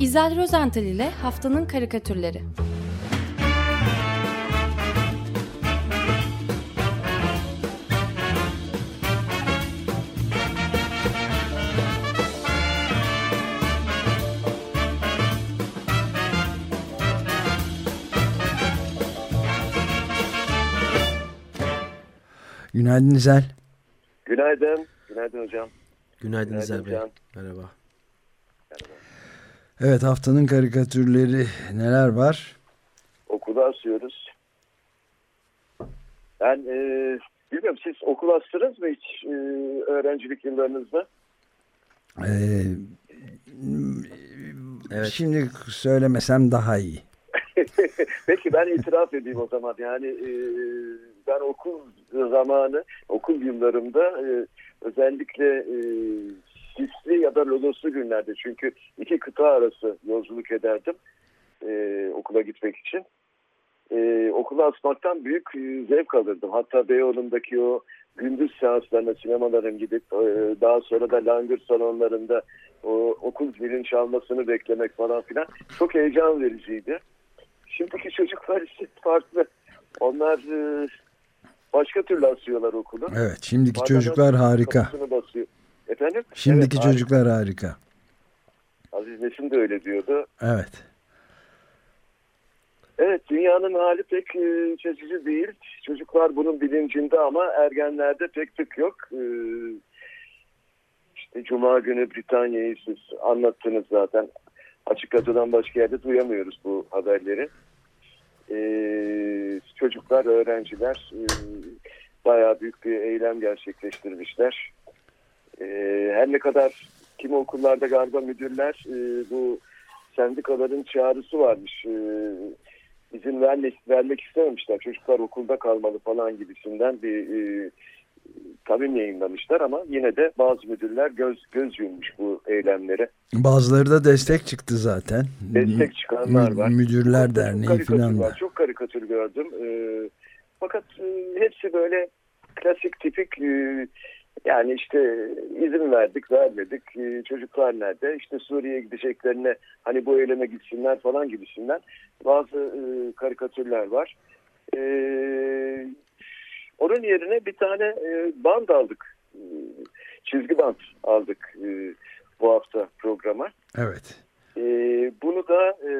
İzel Rozental ile Haftanın Karikatürleri Günaydın İzel. Günaydın. Günaydın hocam. Günaydın, Günaydın İzel Bey. Can. Merhaba. Evet haftanın karikatürleri neler var? Okulu asıyoruz. Ben e, bilmiyorum siz okul astınız mı hiç e, öğrencilik yıllarınızda? Ee, Evet. Şimdi söylemesem daha iyi. Peki ben itiraf edeyim o zaman. Yani e, ben okul zamanı, okul yıllarımda e, özellikle e, sisli ya da lodoslu günlerde çünkü iki kıta arası yolculuk ederdim e, okula gitmek için. E, okula asmaktan büyük e, zevk alırdım. Hatta Beyoğlu'ndaki o gündüz seanslarına, sinemaların gidip e, daha sonra da langırt salonlarında o okul zilin çalmasını beklemek falan filan çok heyecan vericiydi. Şimdiki çocuklar ise farklı. Onlar e, başka türlü asıyorlar okulu. Evet şimdiki Bazen çocuklar harika. basıyor. Efendim? Şimdiki Evet, çocuklar harika. harika. Aziz Nesin de öyle diyordu. Evet. Evet dünyanın hali pek e, değil. Çocuklar bunun bilincinde ama ergenlerde pek tık yok. E, işte Cuma günü Britanya'yı siz anlattınız zaten. Açık radyodan başka yerde duyamıyoruz bu haberleri. E, çocuklar, öğrenciler e, bayağı büyük bir eylem gerçekleştirmişler. E, her ne kadar kim okullarda galiba müdürler e, bu sendikaların çağrısı varmış. E, izin vermek, vermek istememişler. Çocuklar okulda kalmalı falan gibisinden bir e, kavim yayınlamışlar ama yine de bazı müdürler göz göz yummuş bu eylemlere. Bazıları da destek çıktı zaten. Destek çıkanlar var. Mü- Müdürler Çok Derneği karikatür falan var. Çok karikatür gördüm. Ee, fakat e, hepsi böyle klasik tipik e, yani işte izin verdik vermedik E, çocuklar nerede işte Suriye'ye gideceklerine hani bu eyleme gitsinler falan gibisinden bazı e, karikatürler var. E, onun yerine bir tane e, band aldık. E, çizgi band aldık e, bu hafta programa. Evet. E, bunu da e,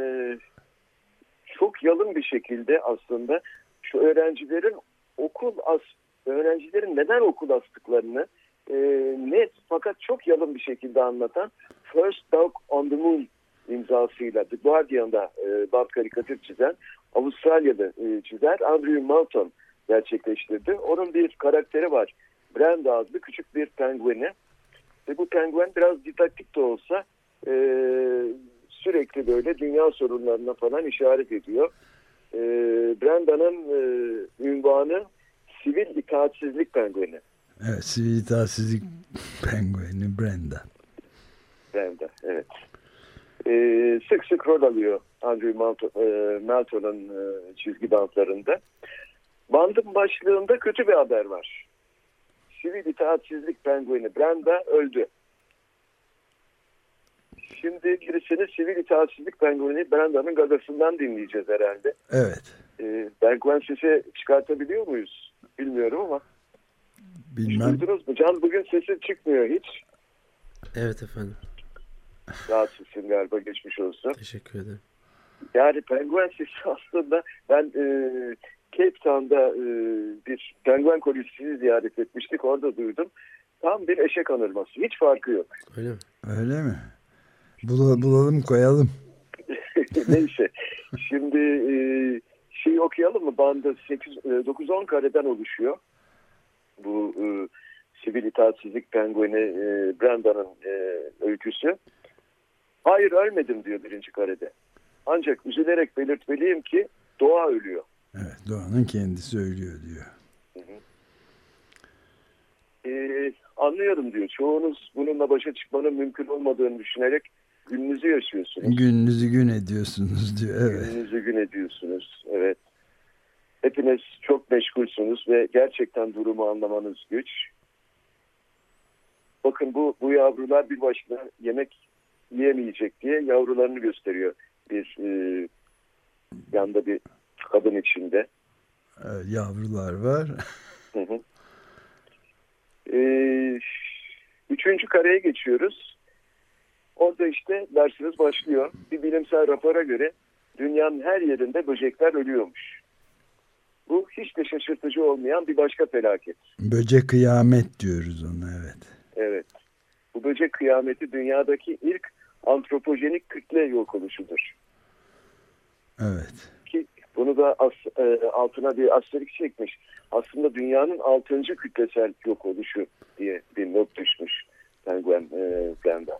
çok yalın bir şekilde aslında şu öğrencilerin okul as öğrencilerin neden okul astıklarını e, net fakat çok yalın bir şekilde anlatan First Dog on the Moon imzasıyla The Guardian'da e, band karikatür çizen Avustralyalı e, çizer Andrew Malton gerçekleştirdi. Onun bir karakteri var. Brenda adlı küçük bir pengueni. Ve bu penguen biraz didaktik de olsa e, sürekli böyle dünya sorunlarına falan işaret ediyor. E, Brenda'nın e, ünvanı sivil itaatsizlik pengueni. Evet sivil itaatsizlik pengueni Brenda. Brenda, evet. E, sık sık rol alıyor Andrew Malton, e, çizgi bantlarında. Bandın başlığında kötü bir haber var. Sivil itaatsizlik pengueni Brenda öldü. Şimdi birisini sivil itaatsizlik pengueni Brenda'nın gagasından dinleyeceğiz herhalde. Evet. E, penguen sesi çıkartabiliyor muyuz? Bilmiyorum ama. Bilmem. duydunuz mu? Can bugün sesi çıkmıyor hiç. Evet efendim. Rahatsızsın galiba geçmiş olsun. Teşekkür ederim. Yani penguen sesi aslında ben e, Cape Town'da e, bir penguen kolisini ziyaret etmiştik. Orada duydum. Tam bir eşek anırması. Hiç farkı yok. Öyle mi? Öyle mi? Bula- bulalım koyalım. Neyse. Şimdi e, şey okuyalım mı? Bandı 8, e, 9-10 kareden oluşuyor. Bu e, sivil itaatsizlik pengueni e, Branda'nın e, öyküsü. Hayır ölmedim diyor birinci karede. Ancak üzülerek belirtmeliyim ki doğa ölüyor. Evet Doğan'ın kendisi ölüyor diyor. Ee, anlıyorum diyor. Çoğunuz bununla başa çıkmanın mümkün olmadığını düşünerek gününüzü yaşıyorsunuz. Gününüzü gün ediyorsunuz diyor. Evet. Gününüzü gün ediyorsunuz. Evet. Hepiniz çok meşgulsünüz ve gerçekten durumu anlamanız güç. Bakın bu, bu yavrular bir başına yemek yiyemeyecek diye yavrularını gösteriyor bir e, yanda bir kadın içinde. E, yavrular var. Hı hı. E, üçüncü kareye geçiyoruz. Orada işte dersimiz başlıyor. Bir bilimsel rapora göre dünyanın her yerinde böcekler ölüyormuş. Bu hiç de şaşırtıcı olmayan bir başka felaket. Böcek kıyamet diyoruz ona evet. Evet. Bu böcek kıyameti dünyadaki ilk antropojenik kütle yok oluşudur. Evet. Ki bunu da as, e, altına bir asterik çekmiş. Aslında dünyanın altıncı kütlesel yok oluşu diye bir not düşmüş Penguen e, Glenda.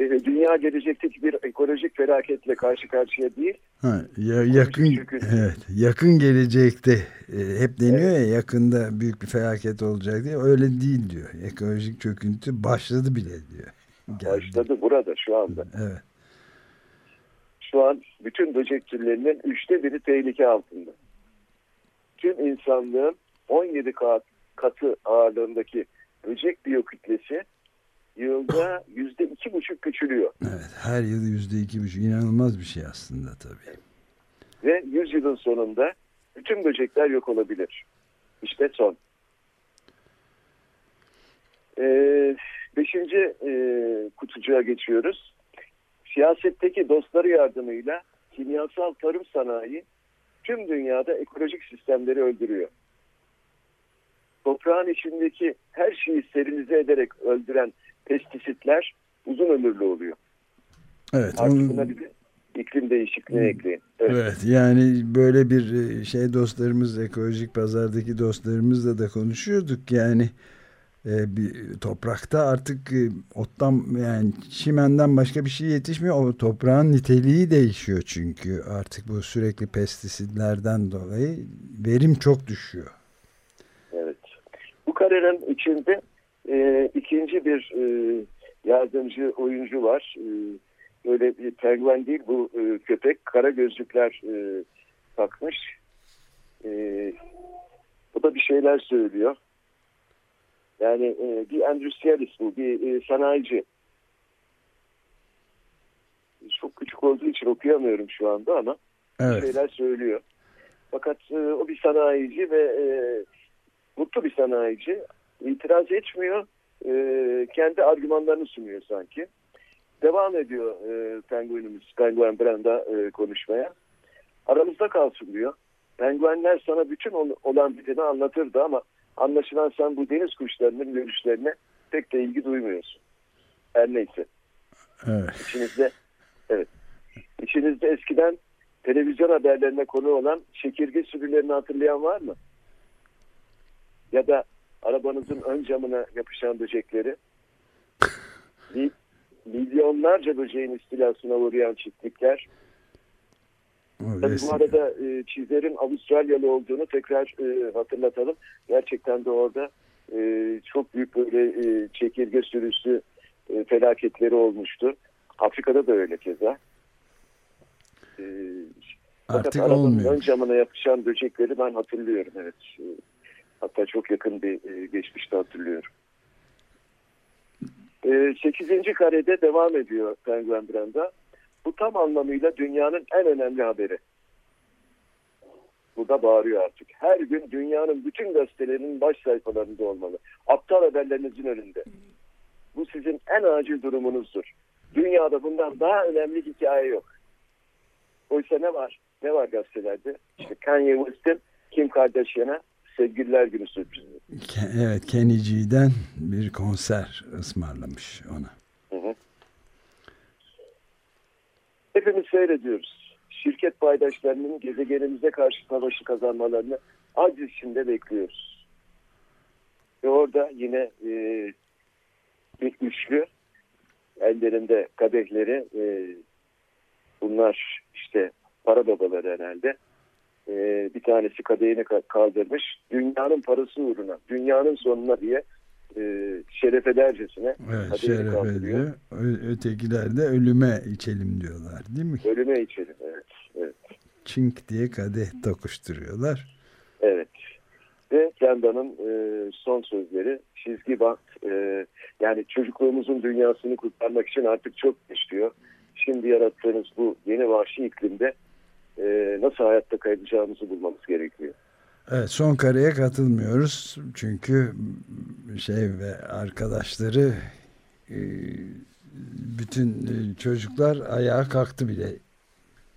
E, dünya gelecekteki bir ekolojik felaketle karşı karşıya değil. Ha, ya, yakın evet, yakın gelecekte e, hep deniyor evet. ya yakında büyük bir felaket olacak diye öyle değil diyor. Ekolojik çöküntü başladı bile diyor. Geldi. Başladı burada şu anda. Evet. Şu an bütün böcek türlerinin üçte biri tehlike altında. Tüm insanlığın 17 kat, katı ağırlığındaki böcek biyokütlesi yılda yüzde iki buçuk küçülüyor. Evet, her yıl yüzde iki buçuk inanılmaz bir şey aslında tabii. Ve yüz yılın sonunda bütün böcekler yok olabilir. İşte son. Ee, beşinci e, kutucuğa geçiyoruz. Siyasetteki dostları yardımıyla kimyasal tarım sanayi tüm dünyada ekolojik sistemleri öldürüyor. Toprağın içindeki her şeyi sterilize ederek öldüren pestisitler uzun ömürlü oluyor. Evet. Artık buna bir de iklim değişikliğine ekleyin. Evet. evet yani böyle bir şey dostlarımız ekolojik pazardaki dostlarımızla da konuşuyorduk yani e, bir toprakta artık e, ottan yani çimenden başka bir şey yetişmiyor. O toprağın niteliği değişiyor çünkü artık bu sürekli pestisitlerden dolayı verim çok düşüyor. Evet. Bu karenin içinde e, ikinci bir e, yardımcı oyuncu var. E, böyle bir penguen değil bu e, köpek. Kara gözlükler e, takmış. E, o da bir şeyler söylüyor. Yani e, bir endüstriyalist bu, bir e, sanayici. Çok küçük olduğu için okuyamıyorum şu anda ama evet. şeyler söylüyor. Fakat e, o bir sanayici ve e, mutlu bir sanayici. İtiraz etmiyor. E, kendi argümanlarını sunuyor sanki. Devam ediyor e, penguenimiz, penguen Brenda e, konuşmaya. Aramızda kalsın diyor. Penguenler sana bütün olan biteni anlatırdı ama Anlaşılan sen bu deniz kuşlarının görüşlerine pek de ilgi duymuyorsun. Her neyse. Evet. İçinizde, evet. İçinizde eskiden televizyon haberlerine konu olan çekirge sürülerini hatırlayan var mı? Ya da arabanızın ön camına yapışan böcekleri? milyonlarca böceğin istilasına uğrayan çiftlikler Tabii bu arada e, çizerin Avustralyalı olduğunu tekrar e, hatırlatalım. Gerçekten de orada e, çok büyük böyle e, çekirge sürüsü e, felaketleri olmuştu. Afrika'da da öyle keza. E, Artık olmuyor. Ön camına yapışan böcekleri ben hatırlıyorum. Evet. Hatta çok yakın bir e, geçmişte hatırlıyorum. E, 8. karede devam ediyor Penguen Branda. Bu tam anlamıyla dünyanın en önemli haberi. Burada bağırıyor artık. Her gün dünyanın bütün gazetelerinin baş sayfalarında olmalı. Aptal haberlerinizin önünde. Bu sizin en acil durumunuzdur. Dünyada bundan daha önemli hikaye yok. Oysa ne var? Ne var gazetelerde? İşte Kanye West'in Kim Kardashian'a sevgililer günü sürprizi. Evet Kenny'ci'den bir konser ısmarlamış ona. Hı hı. Hepimiz seyrediyoruz. Şirket paydaşlarının gezegenimize karşı savaşı kazanmalarını aciz içinde bekliyoruz. Ve orada yine e, bir üçlü ellerinde kadehleri e, bunlar işte para babaları herhalde e, bir tanesi kadehini kaldırmış dünyanın parası uğruna dünyanın sonuna diye e, şeref edercesine evet, şeref ediyor. Ötekiler de ölüme içelim diyorlar değil mi? Ölüme içelim evet. evet. Çink diye kadeh tokuşturuyorlar. Evet. Ve Kenda'nın e, son sözleri çizgi bant e, Yani çocukluğumuzun dünyasını kurtarmak için artık çok geç diyor. Şimdi yarattığınız bu yeni vahşi iklimde e, nasıl hayatta kalacağımızı bulmamız gerekiyor. Evet son kareye katılmıyoruz. Çünkü şey ve arkadaşları e, bütün e, çocuklar ayağa kalktı bile.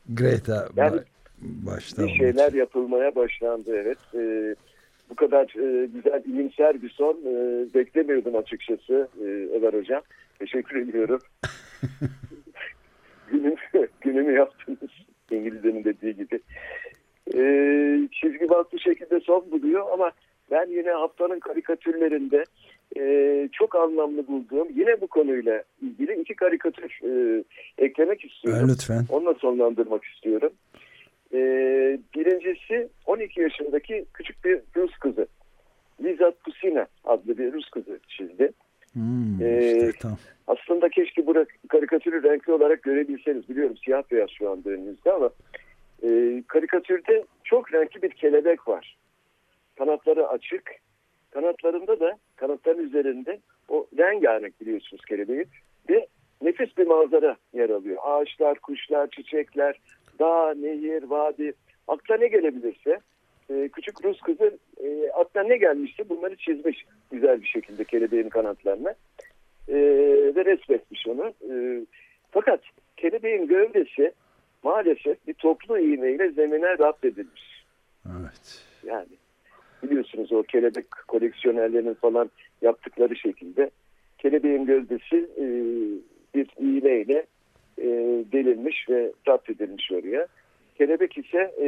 Greta yani, başta. Bir şeyler için. yapılmaya başlandı evet. Ee, bu kadar e, güzel ilimsel bir son e, beklemiyordum açıkçası e, Ömer Hocam. Teşekkür ediyorum. Günüm, günümü yaptınız İngilizlerin dediği gibi. E, çizgi bantlı şekilde son buluyor ama ben yine haftanın karikatürlerinde e, çok anlamlı bulduğum yine bu konuyla ilgili iki karikatür e, eklemek istiyorum. lütfen. Onunla sonlandırmak istiyorum. E, birincisi 12 yaşındaki küçük bir Rus kızı. Liza Pusina adlı bir Rus kızı çizdi. Hmm, ee, işte, tamam. Aslında keşke bu karikatürü renkli olarak görebilseniz. Biliyorum siyah beyaz şu anda önünüzde ama e, karikatürde çok renkli bir kelebek var. Kanatları açık. Kanatlarında da kanatların üzerinde o rengarenk biliyorsunuz kelebeğin ve nefis bir manzara yer alıyor. Ağaçlar, kuşlar, çiçekler, dağ, nehir, vadi. Akla ne gelebilirse e, küçük Rus kızı e, aklına ne gelmişse bunları çizmiş güzel bir şekilde kelebeğin kanatlarına e, ve resmetmiş onu. E, fakat kelebeğin gövdesi maalesef bir toplu iğneyle zemine rap edilmiş. Evet. Yani biliyorsunuz o kelebek koleksiyonerlerinin falan yaptıkları şekilde kelebeğin gövdesi e, bir iğneyle e, delinmiş ve rap edilmiş oraya. Kelebek ise e,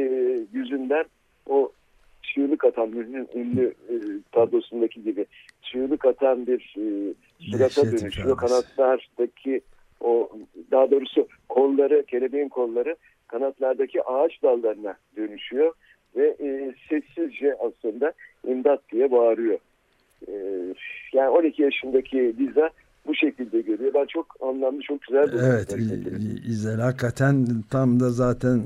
yüzünden o çığlık atan ünlü, ünlü e, tablosundaki gibi çığlık atan bir e, surata dönüşüyor. Kanatlardaki o daha doğrusu kolları, kelebeğin kolları kanatlardaki ağaç dallarına dönüşüyor ve e, sessizce aslında imdat diye bağırıyor. E, yani 12 yaşındaki Liza bu şekilde görüyor. Ben çok anlamlı, çok güzel bir Evet, İzel hakikaten tam da zaten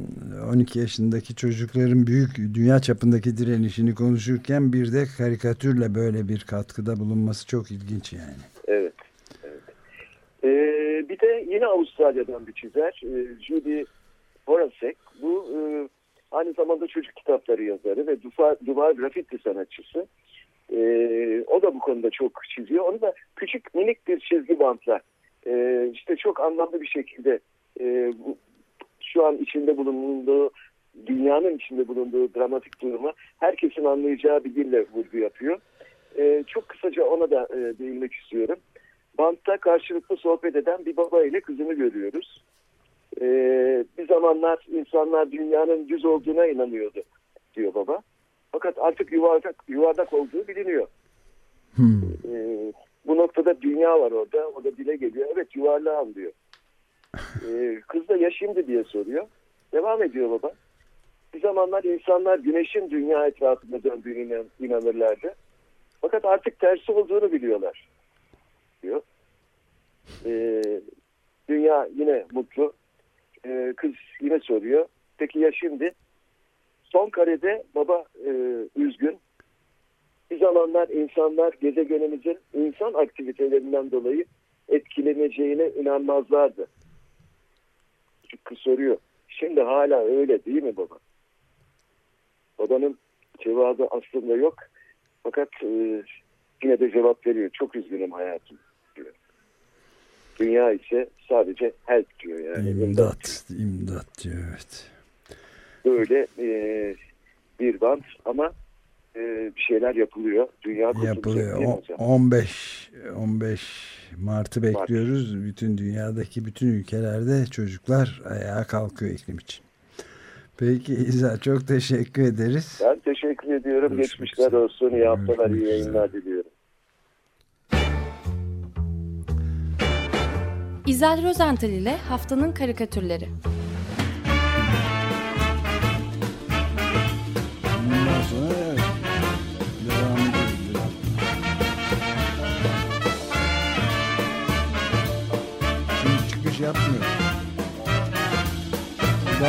12 yaşındaki çocukların büyük dünya çapındaki direnişini konuşurken bir de karikatürle böyle bir katkıda bulunması çok ilginç yani. Evet. evet. Ee, bir de yine Avustralya'dan bir çizer. Ee, Judy Horacek. Bu e, aynı zamanda çocuk kitapları yazarı ve duvar, duvar grafiti sanatçısı. E, o da bu konuda çok çiziyor. Onu da küçük minik bir çizgi bantla e, işte çok anlamlı bir şekilde e, bu, şu an içinde bulunduğu dünyanın içinde bulunduğu dramatik durumu herkesin anlayacağı bir dille vurgu yapıyor. E, çok kısaca ona da e, değinmek istiyorum. Bantta karşılıklı sohbet eden bir baba ile kızını görüyoruz. E, bir zamanlar insanlar dünyanın düz olduğuna inanıyordu diyor baba. Fakat artık yuvarlak, yuvarlak olduğu biliniyor. Hmm. Ee, bu noktada dünya var orada. O da dile geliyor. Evet yuvarlağım diyor. Ee, kız da ya şimdi diye soruyor. Devam ediyor baba. Bir zamanlar insanlar güneşin dünya etrafında döndüğüne inanırlardı. Fakat artık tersi olduğunu biliyorlar. Diyor. Ee, dünya yine mutlu. Ee, kız yine soruyor. Peki ya şimdi? Son karede baba e, üzgün. Bir zamanlar insanlar gezegenimizin insan aktivitelerinden dolayı etkileneceğine inanmazlardı. Çünkü soruyor. Şimdi hala öyle değil mi baba? Babanın cevabı aslında yok. Fakat e, yine de cevap veriyor. Çok üzgünüm hayatım diyor. Dünya ise sadece help diyor yani. İmdat, imdat diyor evet böyle e, bir band ama e, bir şeyler yapılıyor. Dünya yapılıyor. 15 15 Mart'ı bekliyoruz. Mart. Bütün dünyadaki bütün ülkelerde çocuklar ayağa kalkıyor iklim için. Peki İza çok teşekkür ederiz. Ben teşekkür ediyorum. Görüşmek Geçmişler üzere. olsun. İyi haftalar, iyi yayınlar diliyorum. İzel Rozental ile Haftanın Karikatürleri.